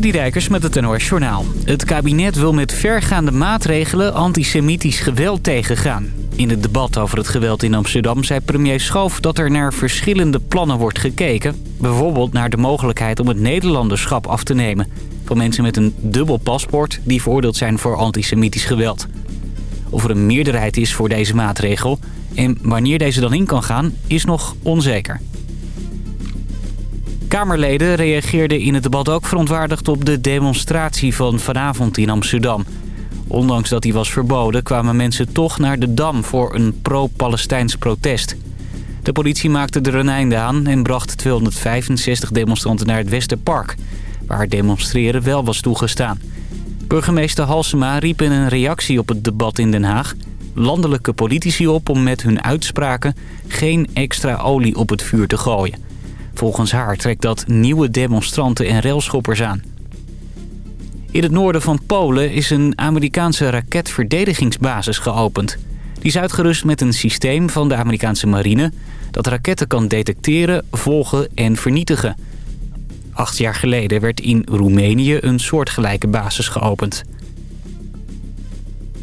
Rijkers met het NOS Journaal. Het kabinet wil met vergaande maatregelen antisemitisch geweld tegengaan. In het debat over het geweld in Amsterdam zei premier Schoof dat er naar verschillende plannen wordt gekeken. Bijvoorbeeld naar de mogelijkheid om het Nederlanderschap af te nemen. Van mensen met een dubbel paspoort die veroordeeld zijn voor antisemitisch geweld. Of er een meerderheid is voor deze maatregel en wanneer deze dan in kan gaan is nog onzeker. Kamerleden reageerden in het debat ook verontwaardigd op de demonstratie van vanavond in Amsterdam. Ondanks dat die was verboden kwamen mensen toch naar de Dam voor een pro-Palestijns protest. De politie maakte er een einde aan en bracht 265 demonstranten naar het Westerpark... waar demonstreren wel was toegestaan. Burgemeester Halsema riep in een reactie op het debat in Den Haag... landelijke politici op om met hun uitspraken geen extra olie op het vuur te gooien. Volgens haar trekt dat nieuwe demonstranten en railschoppers aan. In het noorden van Polen is een Amerikaanse raketverdedigingsbasis geopend. Die is uitgerust met een systeem van de Amerikaanse marine... dat raketten kan detecteren, volgen en vernietigen. Acht jaar geleden werd in Roemenië een soortgelijke basis geopend.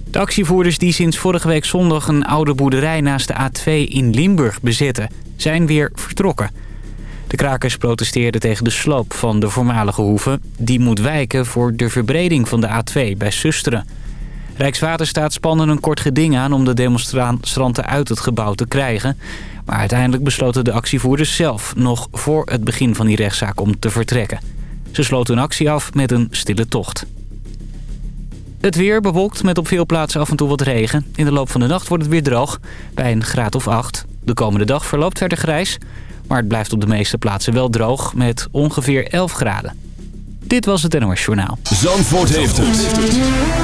De actievoerders die sinds vorige week zondag een oude boerderij naast de A2 in Limburg bezetten... zijn weer vertrokken... De krakers protesteerden tegen de sloop van de voormalige hoeve. Die moet wijken voor de verbreding van de A2 bij Susteren. Rijkswaterstaat spannen een kort geding aan om de demonstranten uit het gebouw te krijgen. Maar uiteindelijk besloten de actievoerders zelf nog voor het begin van die rechtszaak om te vertrekken. Ze sloten hun actie af met een stille tocht. Het weer bewolkt met op veel plaatsen af en toe wat regen. In de loop van de nacht wordt het weer droog, bij een graad of 8. De komende dag verloopt verder grijs. Maar het blijft op de meeste plaatsen wel droog met ongeveer 11 graden. Dit was het NOS Journaal. Zandvoort heeft het.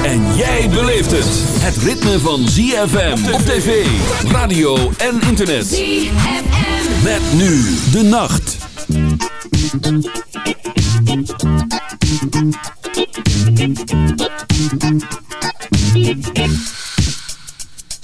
En jij beleeft het. Het ritme van ZFM op tv, radio en internet. ZFM. Met nu de nacht.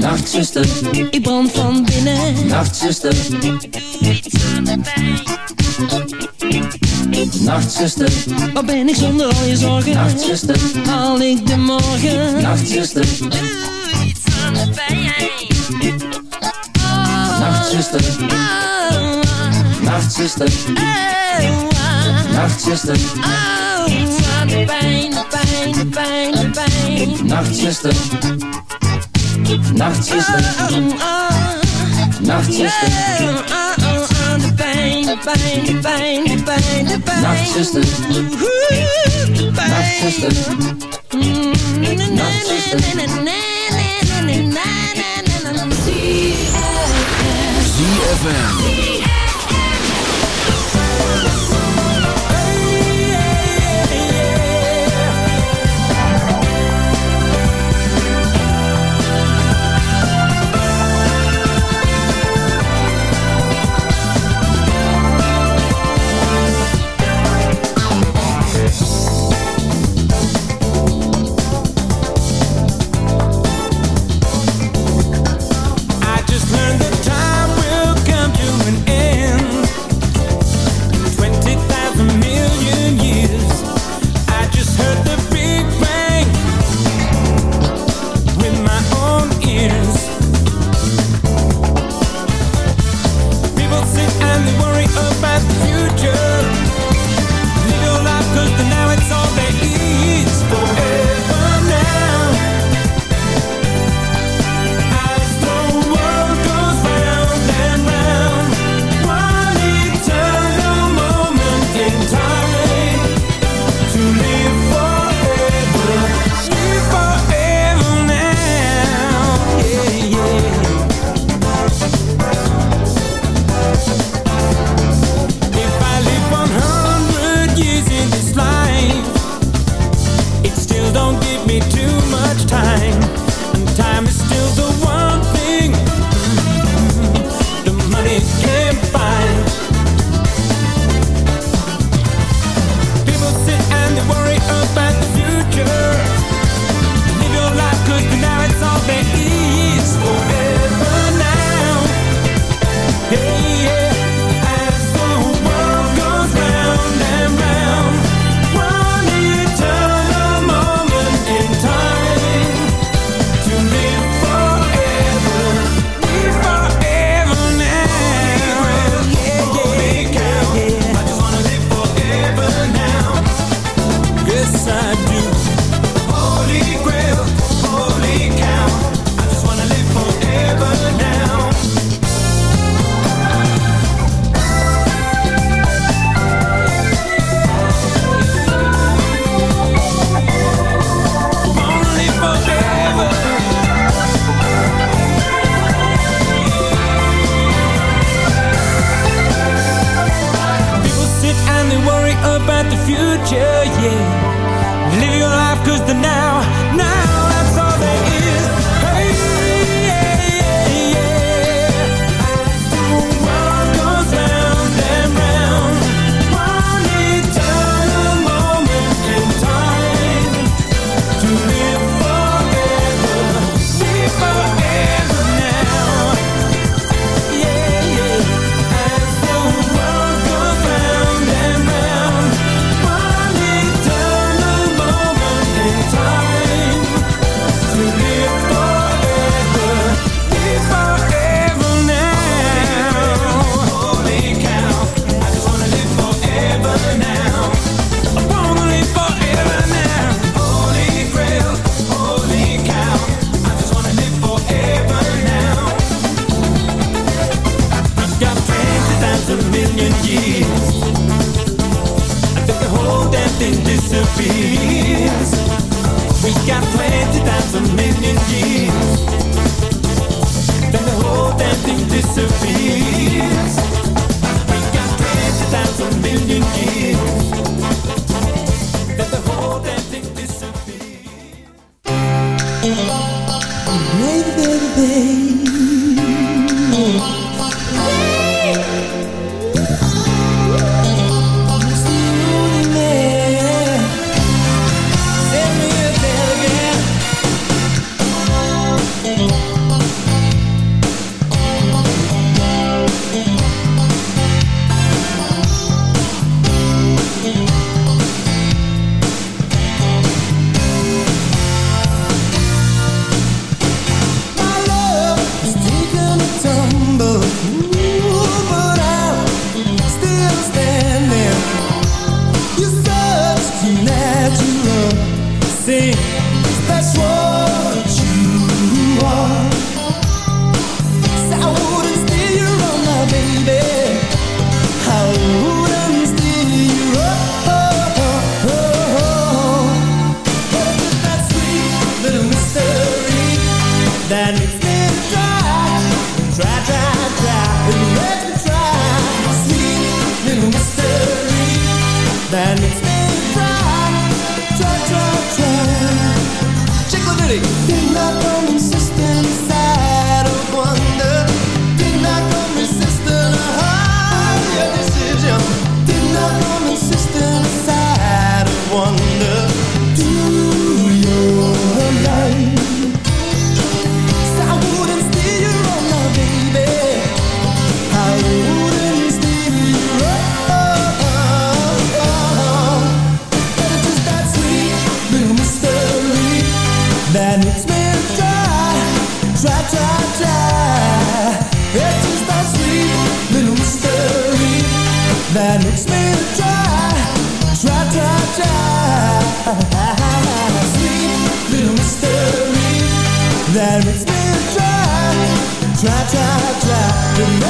Nachtzuster, ik brand van binnen. Nachtzuster, doe iets aan de pijn. Nachtzuster, waar ben ik zonder al je zorgen? Nachtzuster, haal ik de morgen? Nachtzuster, doe iets aan de pijn. Oh, Nachtzuster, oh, Nachtzuster, oh, Nachtzuster, oh, iets aan de pijn, de pijn, de pijn, de pijn. Nachtzuster, Nachtzuster, Nachtzuster, de pijn, de pijn, de pijn, de pijn, de pijn. Nachtzuster, Nachtzuster, Nachtzuster. disappears try, try, try.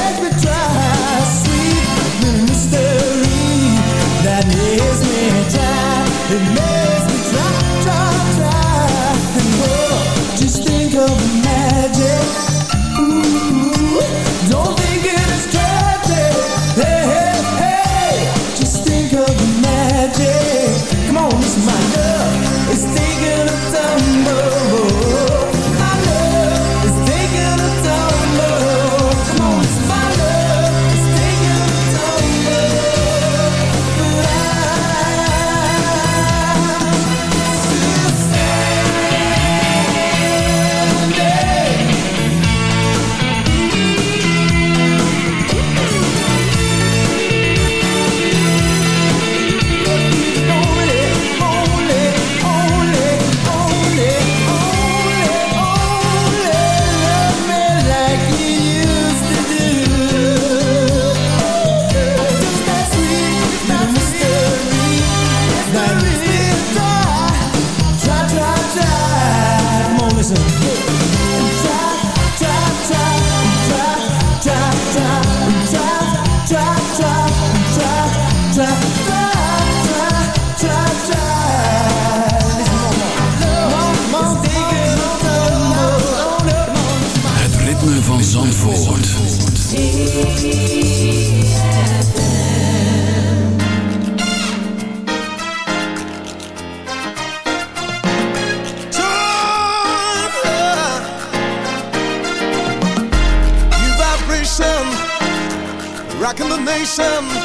van Zandvoort. Rockin' the nation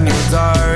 when you're dark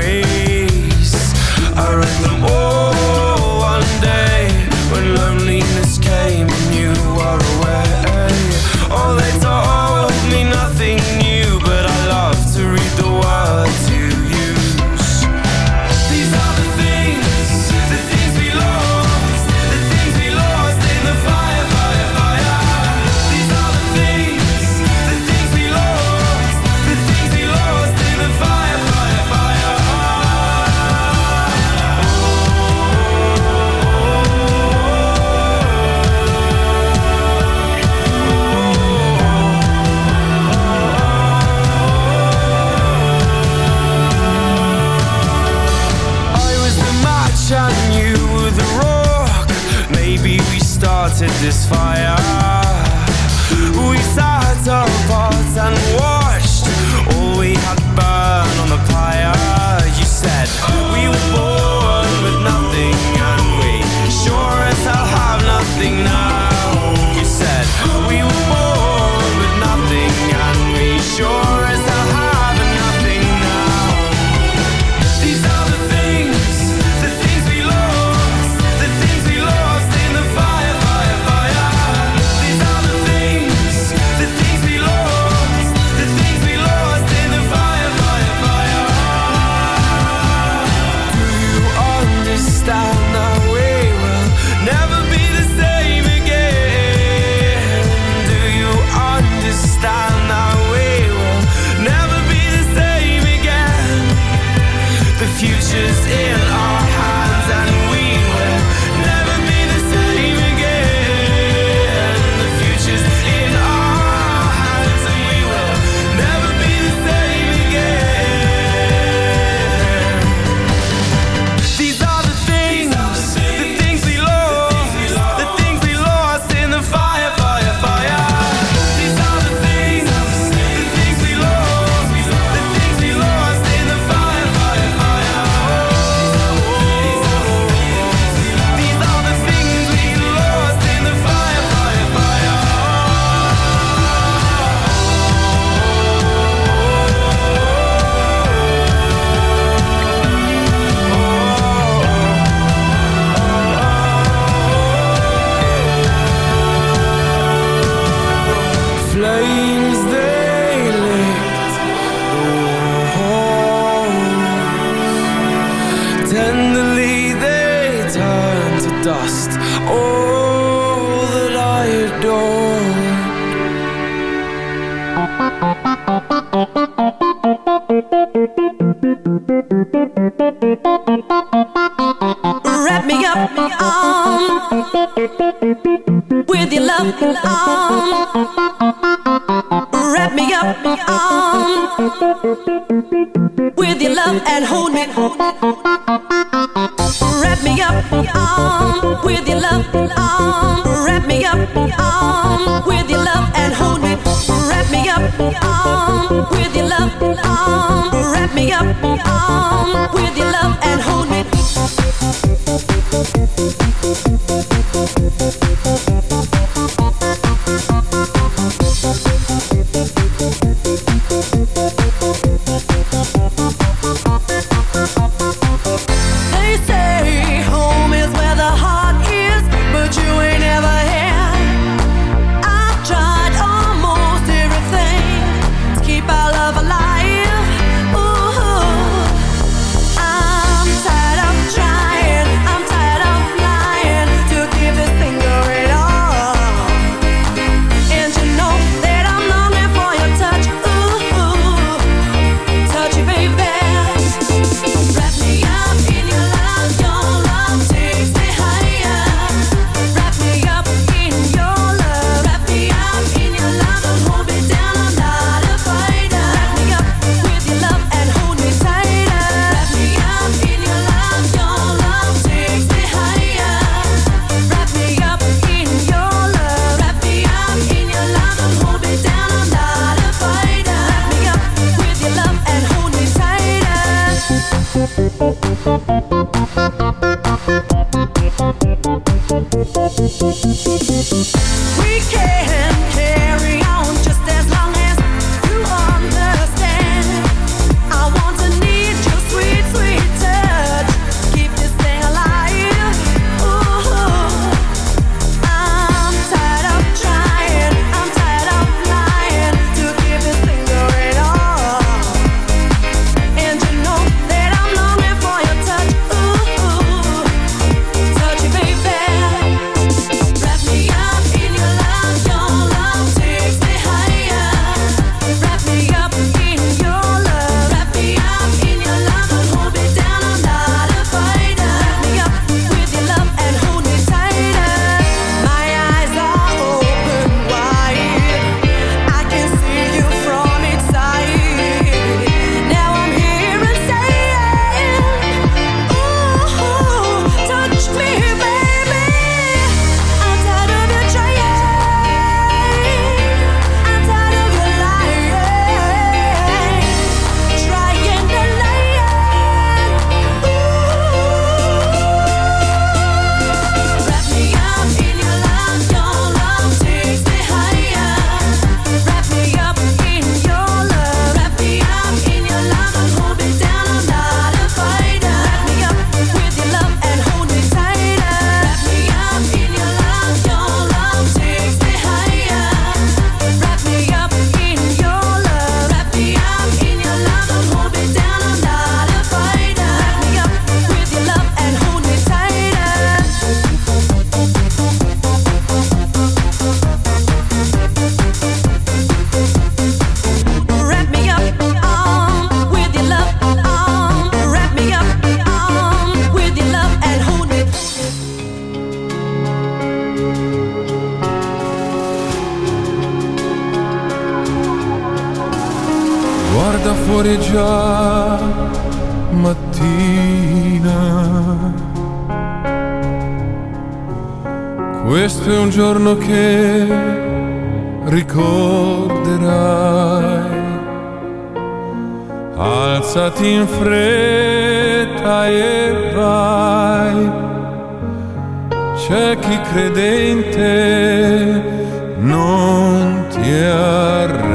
wrap me up, yeah. With the love um, wrap me up in with your love and hold um, mattina. Questo è un giorno che ricorderai. Alzati in fretta e vai. C'è chi credente non ti arrendere.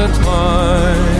at mine